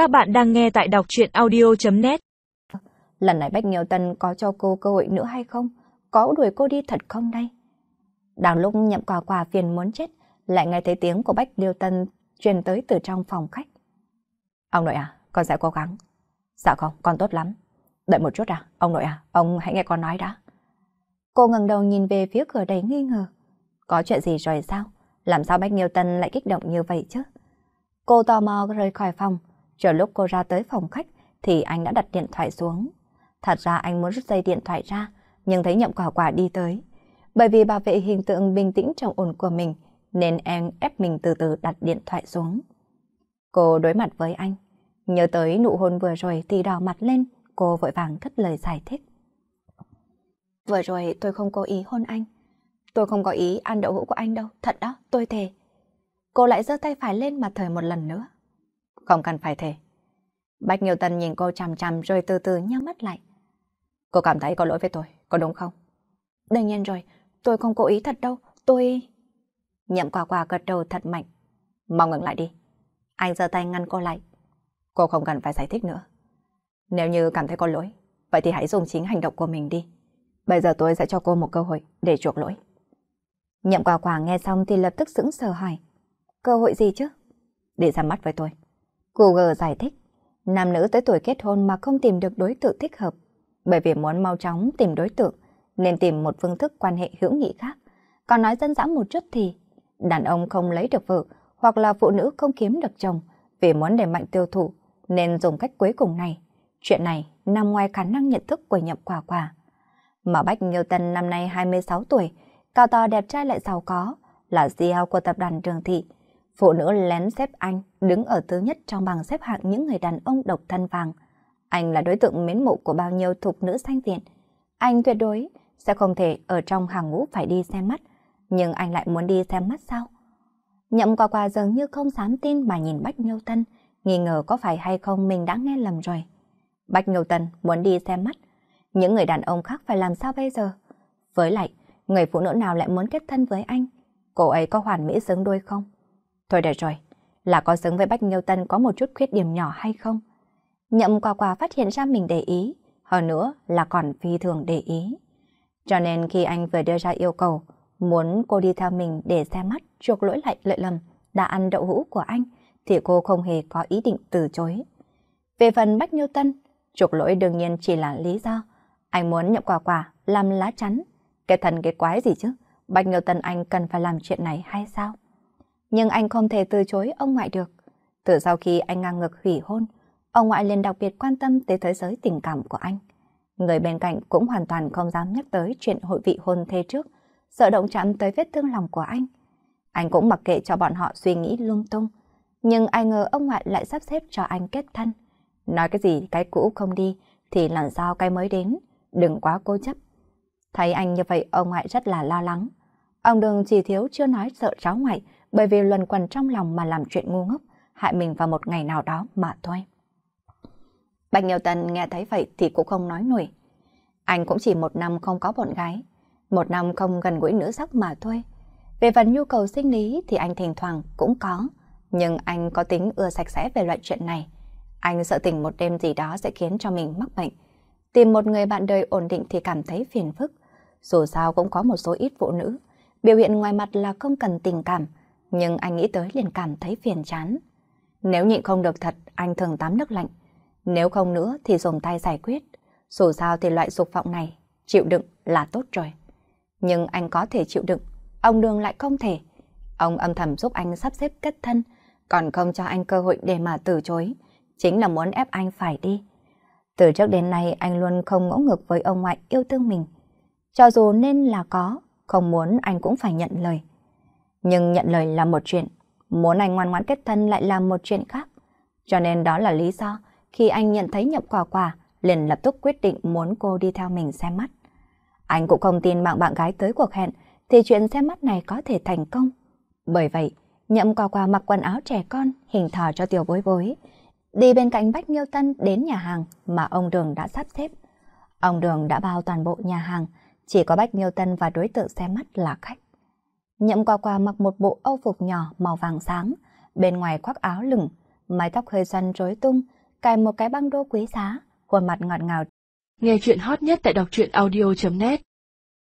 Các bạn đang nghe tại đọc chuyện audio.net Lần này Bách Nghiêu Tân có cho cô cơ hội nữa hay không? Có đuổi cô đi thật không đây? Đang lúc nhậm quà quà phiền muốn chết, lại nghe thấy tiếng của Bách Nghiêu Tân truyền tới từ trong phòng khách. Ông nội à, con sẽ cố gắng. Dạ không, con tốt lắm. Đợi một chút à, ông nội à, ông hãy nghe con nói đã. Cô ngẩng đầu nhìn về phía cửa đầy nghi ngờ. Có chuyện gì rồi sao? Làm sao Bách Nghiêu Tân lại kích động như vậy chứ? Cô tò mò rời khỏi phòng. Chờ lúc cô ra tới phòng khách thì anh đã đặt điện thoại xuống. Thật ra anh muốn rút dây điện thoại ra, nhưng thấy nhậm quả quả đi tới. Bởi vì bảo vệ hình tượng bình tĩnh trong ổn của mình, nên em ép mình từ từ đặt điện thoại xuống. Cô đối mặt với anh. Nhớ tới nụ hôn vừa rồi thì đỏ mặt lên, cô vội vàng cất lời giải thích. Vừa rồi tôi không cố ý hôn anh. Tôi không có ý ăn đậu hũ của anh đâu, thật đó, tôi thề. Cô lại giơ tay phải lên mà thời một lần nữa. Không cần phải thề. Bách Nghiêu Tân nhìn cô chằm chằm rồi từ từ nhắm mắt lại. Cô cảm thấy có lỗi với tôi, có đúng không? Đương nhiên rồi, tôi không cố ý thật đâu, tôi... Nhậm quả quả gật đầu thật mạnh. Mau ngừng lại đi. Anh giơ tay ngăn cô lại. Cô không cần phải giải thích nữa. Nếu như cảm thấy có lỗi, vậy thì hãy dùng chính hành động của mình đi. Bây giờ tôi sẽ cho cô một cơ hội để chuộc lỗi. Nhậm quả quả nghe xong thì lập tức sững sờ hỏi. Cơ hội gì chứ? Để ra mắt với tôi. Google giải thích. Nam nữ tới tuổi kết hôn mà không tìm được đối tượng thích hợp. Bởi vì muốn mau chóng tìm đối tượng, nên tìm một phương thức quan hệ hữu nghị khác. Còn nói dân dã một chút thì, đàn ông không lấy được vợ, hoặc là phụ nữ không kiếm được chồng, vì muốn đẩy mạnh tiêu thụ, nên dùng cách cuối cùng này. Chuyện này nằm ngoài khả năng nhận thức của nhậm quả quả. Mà Bách nhiêu Tân năm nay 26 tuổi, cao to đẹp trai lại giàu có, là CEO của tập đoàn Trường Thị. Phụ nữ lén xếp anh đứng ở thứ nhất trong bảng xếp hạng những người đàn ông độc thân vàng. Anh là đối tượng mến mộ của bao nhiêu thục nữ sanh viện. Anh tuyệt đối sẽ không thể ở trong hàng ngũ phải đi xem mắt, nhưng anh lại muốn đi xem mắt sao? Nhậm qua qua dường như không dám tin mà nhìn Bách Nghiêu Tân, nghi ngờ có phải hay không mình đã nghe lầm rồi. Bách Nghiêu Tân muốn đi xem mắt, những người đàn ông khác phải làm sao bây giờ? Với lại, người phụ nữ nào lại muốn kết thân với anh? Cô ấy có hoàn mỹ xứng đôi không? Thôi được rồi, là có xứng với Bách Nghiêu Tân có một chút khuyết điểm nhỏ hay không? Nhậm quả quả phát hiện ra mình để ý, hơn nữa là còn phi thường để ý. Cho nên khi anh vừa đưa ra yêu cầu, muốn cô đi theo mình để xe mắt, chuộc lỗi lại lợi lầm, đã ăn đậu hũ của anh, thì cô không hề có ý định từ chối. Về phần Bách Nhiêu Tân, chuộc lỗi đương nhiên chỉ là lý do. Anh muốn nhậm quả quả, làm lá chắn. Cái thần cái quái gì chứ? Bách Nhiêu Tân anh cần phải làm chuyện này hay sao? Nhưng anh không thể từ chối ông ngoại được. Từ sau khi anh ngang ngược hủy hôn, ông ngoại liền đặc biệt quan tâm tới thế giới tình cảm của anh. Người bên cạnh cũng hoàn toàn không dám nhắc tới chuyện hội vị hôn thê trước, sợ động chạm tới vết thương lòng của anh. Anh cũng mặc kệ cho bọn họ suy nghĩ lung tung, nhưng ai ngờ ông ngoại lại sắp xếp cho anh kết thân. Nói cái gì cái cũ không đi, thì làm sao cái mới đến, đừng quá cố chấp. Thấy anh như vậy ông ngoại rất là lo lắng. Ông đừng chỉ thiếu chưa nói sợ cháu ngoại, bởi vì luẩn quẩn trong lòng mà làm chuyện ngu ngốc, hại mình vào một ngày nào đó mà thôi. Bạch Nhiều Tần nghe thấy vậy thì cũng không nói nổi. Anh cũng chỉ một năm không có bọn gái, một năm không gần gũi nữ sắc mà thôi. Về phần nhu cầu sinh lý thì anh thỉnh thoảng cũng có, nhưng anh có tính ưa sạch sẽ về loại chuyện này. Anh sợ tình một đêm gì đó sẽ khiến cho mình mắc bệnh. Tìm một người bạn đời ổn định thì cảm thấy phiền phức. Dù sao cũng có một số ít phụ nữ, biểu hiện ngoài mặt là không cần tình cảm, nhưng anh nghĩ tới liền cảm thấy phiền chán. Nếu nhịn không được thật, anh thường tắm nước lạnh. Nếu không nữa thì dùng tay giải quyết. Dù sao thì loại dục vọng này, chịu đựng là tốt rồi. Nhưng anh có thể chịu đựng, ông Đường lại không thể. Ông âm thầm giúp anh sắp xếp kết thân, còn không cho anh cơ hội để mà từ chối. Chính là muốn ép anh phải đi. Từ trước đến nay anh luôn không ngỗ ngược với ông ngoại yêu thương mình. Cho dù nên là có, không muốn anh cũng phải nhận lời. Nhưng nhận lời là một chuyện, muốn anh ngoan ngoãn kết thân lại là một chuyện khác. Cho nên đó là lý do khi anh nhận thấy Nhậm quả quả, liền lập tức quyết định muốn cô đi theo mình xem mắt. Anh cũng không tin bạn bạn gái tới cuộc hẹn thì chuyện xem mắt này có thể thành công. Bởi vậy, nhậm quả quả mặc quần áo trẻ con, hình thò cho tiểu bối bối, đi bên cạnh Bách Nghiêu Tân đến nhà hàng mà ông Đường đã sắp xếp. Ông Đường đã bao toàn bộ nhà hàng, chỉ có Bách Nghiêu Tân và đối tượng xem mắt là khách. Nhậm qua qua mặc một bộ âu phục nhỏ màu vàng sáng, bên ngoài khoác áo lửng, mái tóc hơi xoăn rối tung, cài một cái băng đô quý giá, khuôn mặt ngọt ngào. Nghe chuyện hot nhất tại đọc truyện audio.net